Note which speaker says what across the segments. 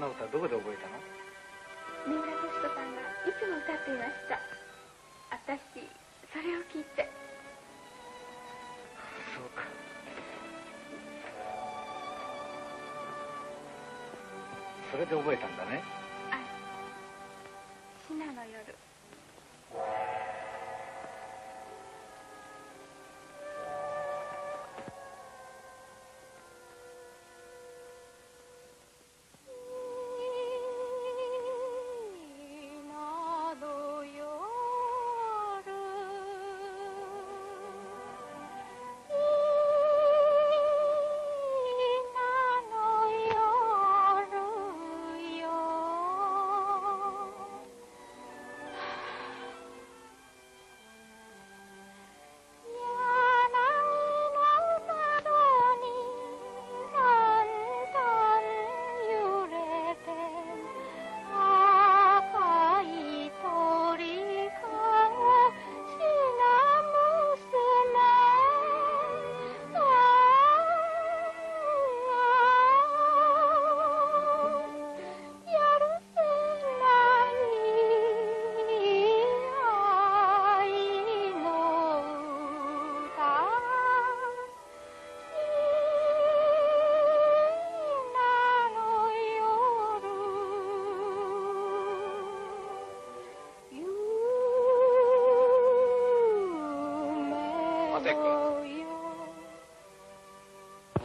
Speaker 1: な歌どこで覚えたの？
Speaker 2: 三浦敏子さんがいつも歌っていました。私それを聞いて。
Speaker 1: そうか。それで覚えたんだね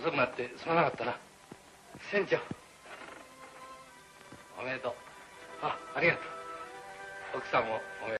Speaker 1: 遅くなってすまなかったな。船長。おめでとう。あありがとう。奥さんもおめでとう。